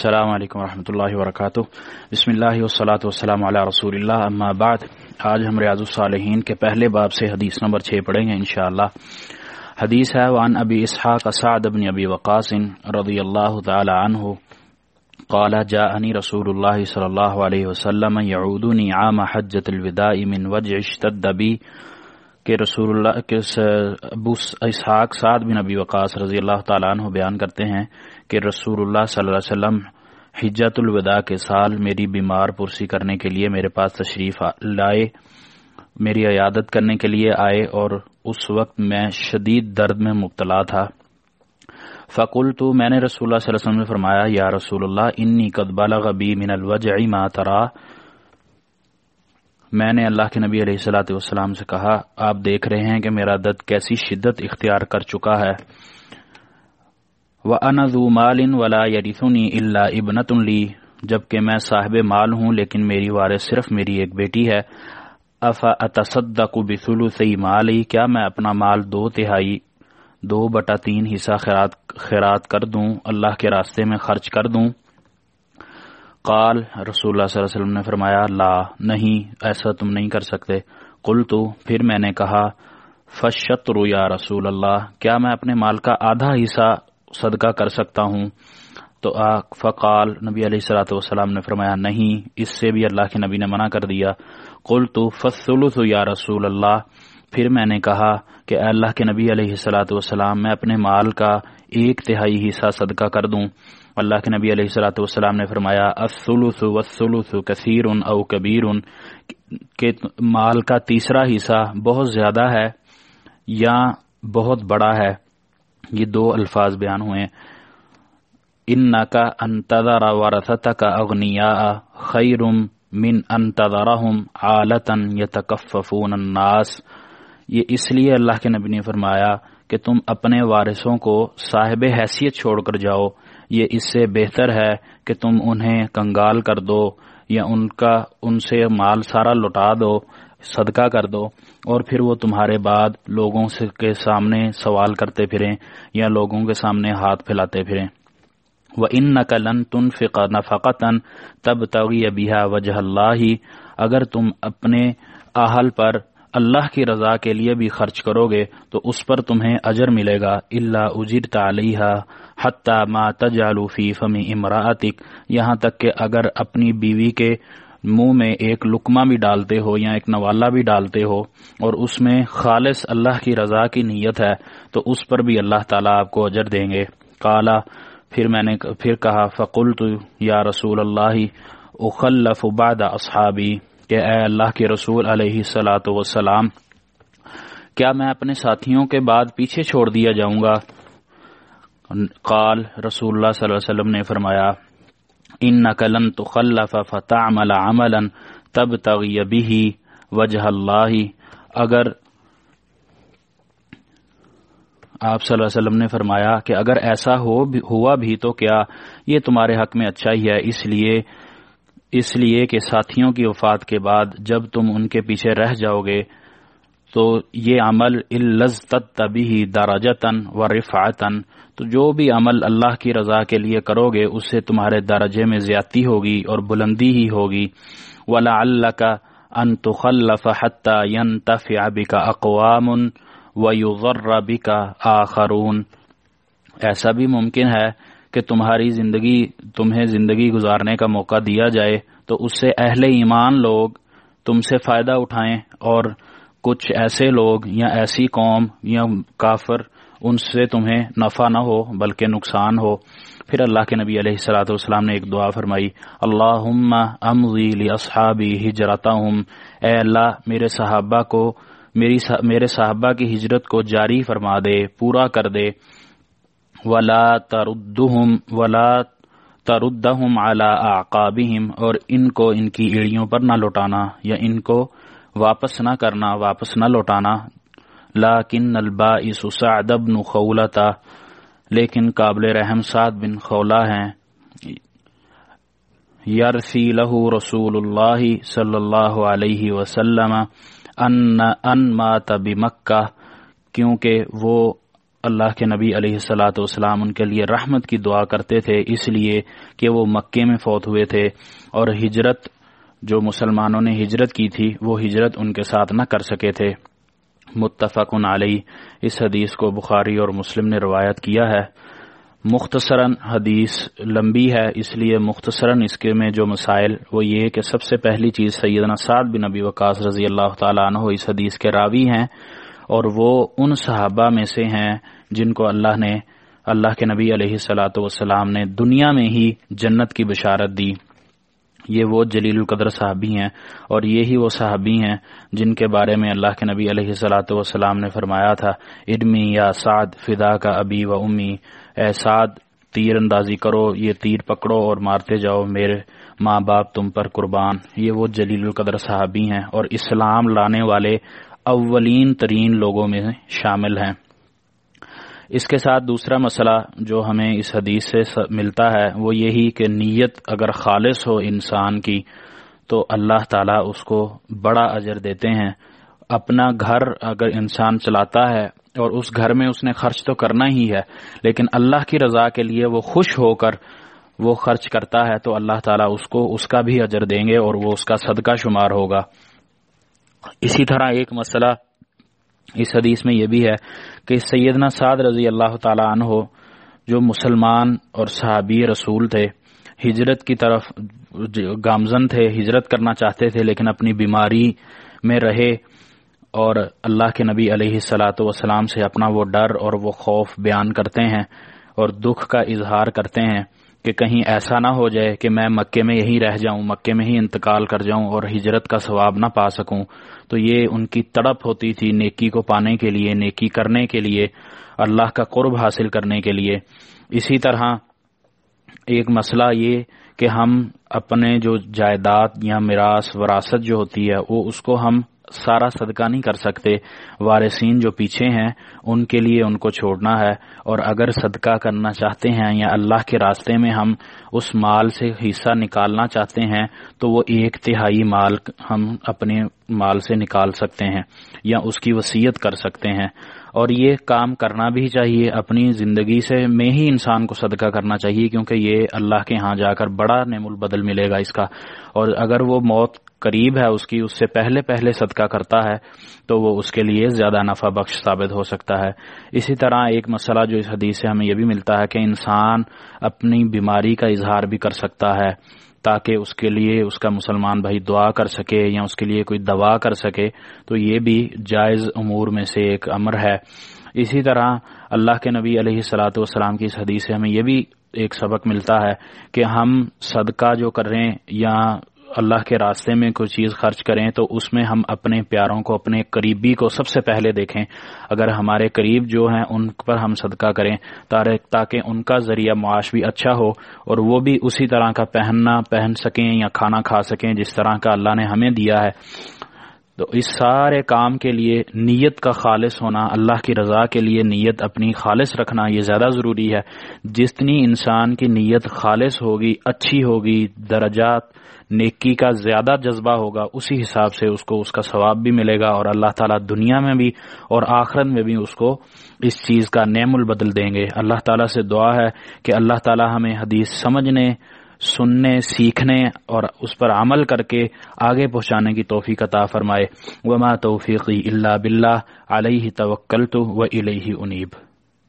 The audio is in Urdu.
السلام علیکم ورحمۃ اللہ وبرکاتہ۔ بسم اللہ وسلاۃ والسلام علی رسول اللہ، اما بعد۔ آج ہم ریاض الصالحین کے پہلے باب سے حدیث نمبر چھ پڑھیں گے انشاءاللہ۔ حدیث ہے وان ابی اسحاق اسعد بن ابی وقاص رضی اللہ تعالی عنہ۔ قال جاءني رسول الله صلى الله عليه وسلم يعودني عام حجة الوداع من وجع اشتد بي کہ رسول اللہ کے ابو اسحاق سعد بن ابی وقاص رضی اللہ تعالیٰ عنہ بیان کرتے ہیں کہ رسول اللہ صلی اللہ علیہ وسلم حجت الوداع کے سال میری بیمار پرسی کرنے کے لیے میرے پاس تشریف لائے، میری عیادت کرنے کے لیے آئے اور اس وقت میں شدید درد میں مبتلا تھا۔ فقل تو میں نے رسول اللہ صلی اللہ علیہ وسلم نے فرمایا، یا رسول اللہ انی قد بالغ بی من الوجع ما ترا میں نے اللہ کے نبی علیہ السلاۃ والسلام سے کہا، آپ دیکھ رہے ہیں کہ میرا درد کیسی شدت اختیار کر چکا ہے۔ وہ انزو مال ولا یریثنی اللہ ابنت لی جبکہ میں صاحب مال ہوں لیکن میری وارث صرف میری ایک بیٹی ہے۔ افا اتصدق بثلث مالی کیا میں اپنا مال دو تہائی، دو بٹا تین حصہ خیرات خیرات کر دوں، اللہ کے راستے میں خرچ کر دوں؟ قال، رسول اللہ صلی اللہ علیہ وسلم نے فرمایا، لا، نہیں، ایسا تم نہیں کر سکتے۔ قل تو پھر میں نے کہا فشتر یا رسول اللہ، کیا میں اپنے مال کا آدھا حصہ صدقہ کر سکتا ہوں؟ تو فقال، نبی علیہ السلاۃ والسلام نے فرمایا، نہیں، اس سے بھی اللہ کے نبی نے منع کر دیا۔ قل تو فصلت یا رسول اللہ پھر میں نے کہا کہ اے اللہ کے نبی علیہ السلاۃ والسلام، میں اپنے مال کا ایک تہائی حصہ صدقہ کر دوں۔ اللہ کے نبی علیہ السلاۃ والسلام نے فرمایا، الثلث والثلث کثیر او کبیر، کہ مال کا تیسرا حصہ بہت زیادہ ہے یا بہت بڑا ہے؟ یہ دو الفاظ بیان ہوئے۔ ان کا انتظار ورثت کا اغنیا خیر من انتظارہم عالتن یتکففون الناس۔ یہ اس لیے اللہ کے نبی نے فرمایا کہ تم اپنے وارثوں کو صاحب حیثیت چھوڑ کر جاؤ۔ یہ اس سے بہتر ہے کہ تم انہیں کنگال کر دو یا ان کا، ان سے مال سارا لٹا دو، صدقہ کر دو اور پھر وہ تمہارے بعد لوگوں سے کے سامنے سوال کرتے پھریں یا لوگوں کے سامنے ہاتھ پھیلاتے پھریں۔ وہ ان نقلن تن فقہ نفقتاً تب توی بیہ وجہ اللہ ہی اگر تم اپنے اہل پر اللہ کی رضا کے لیے بھی خرچ کرو گے تو اس پر تمہیں اجر ملے گا۔ اللہ اجر تعلیہ حتیٰ ما تجالو فی فمی امراطق یہاں تک کہ اگر اپنی بیوی کے منہ میں ایک لکما بھی ڈالتے ہو یا ایک نوالا بھی ڈالتے ہو اور اس میں خالص اللہ کی رضا کی نیت ہے تو اس پر بھی اللہ تعالیٰ آپ کو اجر دیں گے۔ کالا پھر میں نے پھر کہا فقل تو یا رسول اللہ، اخلف بعد اصحابی۔ کہ اے اللہ کے رسول علیہ سلاۃ وسلام کیا میں اپنے ساتھیوں کے بعد پیچھے چھوڑ دیا جاؤں گا؟ قال، رسول اللہ صلی اللہ علیہ وسلم نے فرمایا ان نقلن تو خلف فتح عمل تب تغیبی وجہ اللہ۔ اگر آپ صلی اللہ علیہ وسلم نے فرمایا کہ اگر ایسا ہو بھی ہوا بھی تو کیا یہ تمہارے حق میں اچھا ہی ہے، اس لیے اس لیے کہ ساتھیوں کی وفات کے بعد جب تم ان کے پیچھے رہ جاؤ گے، تو یہ عمل الزت تبھی دراجتاً و رفاطن تو جو بھی عمل اللہ کی رضا کے لیے کرو گے، اس سے تمہارے درجے میں زیادتی ہوگی اور بلندی ہی ہوگی۔ ولا اللہ کا ان تخلف حتى ينتفع بك اقوام ويضر بك آخرون۔ ایسا بھی ممکن ہے کہ تمہاری زندگی، تمہیں زندگی گزارنے کا موقع دیا جائے، تو اس سے اہل ایمان لوگ تم سے فائدہ اٹھائیں اور کچھ ایسے لوگ یا ایسی قوم یا کافر ان سے تمہیں نفع نہ ہو بلکہ نقصان ہو۔ پھر اللہ کے نبی علیہ السلاۃ والسلام نے ایک دعا فرمائی اللہ امزی اصحابی ہجرتا ہوں اے اللہ، میرے صحابہ کو، میری میرے صحابہ کی ہجرت کو جاری فرما دے، پورا کر دے۔ ولا تردہم ولا تردہم اعلی آقابہم اور ان کو ان کی ایڑیوں پر نہ لوٹانا یا ان کو واپس نہ کرنا، واپس نہ لوٹانا۔ لاکن الباعث سعد بن خولتا لیکن قابل رحم سعد بن خولا ہیں۔ یرسی لہو رسول اللہ صلی اللہ علیہ وسلم ان ان مات بمکہ، کیونکہ وہ اللہ کے نبی علیہ السلاۃ والسلام ان کے لیے رحمت کی دعا کرتے تھے، اس لیے کہ وہ مکے میں فوت ہوئے تھے اور ہجرت جو مسلمانوں نے ہجرت کی تھی، وہ ہجرت ان کے ساتھ نہ کر سکے تھے۔ متفق علیہ، اس حدیث کو بخاری اور مسلم نے روایت کیا ہے۔ مختصراً حدیث لمبی ہے، اس لیے مختصراً اس کے میں جو مسائل، وہ یہ کہ سب سے پہلی چیز سیدنا سعد بن نبی وقاص رضی اللہ تعالیٰ عنہ اس حدیث کے راوی ہیں۔ اور وہ ان صحابہ میں سے ہیں جن کو اللہ نے اللہ کے نبی علیہ السلاۃ والسلام نے دنیا میں ہی جنت کی بشارت دی۔ یہ وہ جلیل القدر صحابی ہیں اور یہی وہ صحابی ہیں جن کے بارے میں اللہ کے نبی علیہ السلاۃ والسلام نے فرمایا تھا، ادمی یا سعد، فدا کا ابی و امی، اے سعد، تیر اندازی کرو، یہ تیر پکڑو اور مارتے جاؤ، میرے ماں باپ تم پر قربان۔ یہ وہ جلیل القدر صحابی ہیں اور اسلام لانے والے اولین ترین لوگوں میں شامل ہیں۔ اس کے ساتھ دوسرا مسئلہ جو ہمیں اس حدیث سے ملتا ہے، وہ یہی کہ نیت اگر خالص ہو انسان کی، تو اللہ تعالیٰ اس کو بڑا اجر دیتے ہیں۔ اپنا گھر اگر انسان چلاتا ہے اور اس گھر میں اس نے خرچ تو کرنا ہی ہے، لیکن اللہ کی رضا کے لیے وہ خوش ہو کر وہ خرچ کرتا ہے، تو اللہ تعالیٰ اس کو اس کا بھی اجر دیں گے اور وہ اس کا صدقہ شمار ہوگا۔ اسی طرح ایک مسئلہ اس حدیث میں یہ بھی ہے کہ سیدنا سعد رضی اللہ تعالی عنہ جو مسلمان اور صحابی رسول تھے، ہجرت کی طرف گامزن تھے، ہجرت کرنا چاہتے تھے، لیکن اپنی بیماری میں رہے اور اللہ کے نبی علیہ السلاۃ وسلام سے اپنا وہ ڈر اور وہ خوف بیان کرتے ہیں اور دکھ کا اظہار کرتے ہیں۔ کہ کہیں ایسا نہ ہو جائے کہ میں مکے میں یہی رہ جاؤں، مکے میں ہی انتقال کر جاؤں اور ہجرت کا ثواب نہ پا سکوں۔ تو یہ ان کی تڑپ ہوتی تھی نیکی کو پانے کے لیے، نیکی کرنے کے لیے، اللہ کا قرب حاصل کرنے کے لیے۔ اسی طرح ایک مسئلہ یہ کہ ہم اپنے جو جائیداد یا میراث، وراثت جو ہوتی ہے، وہ اس کو ہم سارا صدقہ نہیں کر سکتے۔ وارثین جو پیچھے ہیں، ان کے لیے ان کو چھوڑنا ہے۔ اور اگر صدقہ کرنا چاہتے ہیں یا اللہ کے راستے میں ہم اس مال سے حصہ نکالنا چاہتے ہیں، تو وہ ایک تہائی مال ہم اپنے مال سے نکال سکتے ہیں یا اس کی وسیعت کر سکتے ہیں۔ اور یہ کام کرنا بھی چاہیے، اپنی زندگی سے میں ہی انسان کو صدقہ کرنا چاہیے، کیونکہ یہ اللہ کے ہاں جا کر بڑا نعم البدل ملے گا اس کا۔ اور اگر وہ موت قریب ہے، اس کی اس سے پہلے پہلے صدقہ کرتا ہے، تو وہ اس کے لیے زیادہ نفع بخش ثابت ہو سکتا ہے۔ اسی طرح ایک مسئلہ جو اس حدیث سے ہمیں یہ بھی ملتا ہے کہ انسان اپنی بیماری کا اظہار بھی کر سکتا ہے۔ تاکہ اس کے لیے اس کا مسلمان بھائی دعا کر سکے یا اس کے لیے کوئی دوا کر سکے، تو یہ بھی جائز امور میں سے ایک امر ہے۔ اسی طرح اللہ کے نبی علیہ سلاۃ والسلام کی اس حدیث سے ہمیں یہ بھی ایک سبق ملتا ہے کہ ہم صدقہ جو کر رہے ہیں یا اللہ کے راستے میں کوئی چیز خرچ کریں تو اس میں ہم اپنے پیاروں کو، اپنے قریبی کو سب سے پہلے دیکھیں۔ اگر ہمارے قریب جو ہیں، ان پر ہم صدقہ کریں تاکہ ان کا ذریعہ معاش بھی اچھا ہو اور وہ بھی اسی طرح کا پہننا، پہن سکیں یا کھانا کھا سکیں جس طرح کا اللہ نے ہمیں دیا ہے۔ تو اس سارے کام کے لیے نیت کا خالص ہونا، اللہ کی رضا کے لیے نیت اپنی خالص رکھنا، یہ زیادہ ضروری ہے۔ جتنی انسان کی نیت خالص ہوگی، اچھی ہوگی، درجات، نیکی کا زیادہ جذبہ ہوگا، اسی حساب سے اس کو اس کا ثواب بھی ملے گا اور اللہ تعالیٰ دنیا میں بھی اور آخرت میں بھی اس کو اس چیز کا نعم البدل دیں گے۔ اللہ تعالیٰ سے دعا ہے کہ اللہ تعالیٰ ہمیں حدیث سمجھنے سننے، سیکھنے اور اس پر عمل کر کے آگے پہنچانے کی توفیق عطا فرمائے۔ وما توفیقی اللہ بلّہ علیہ توکل تو و انیب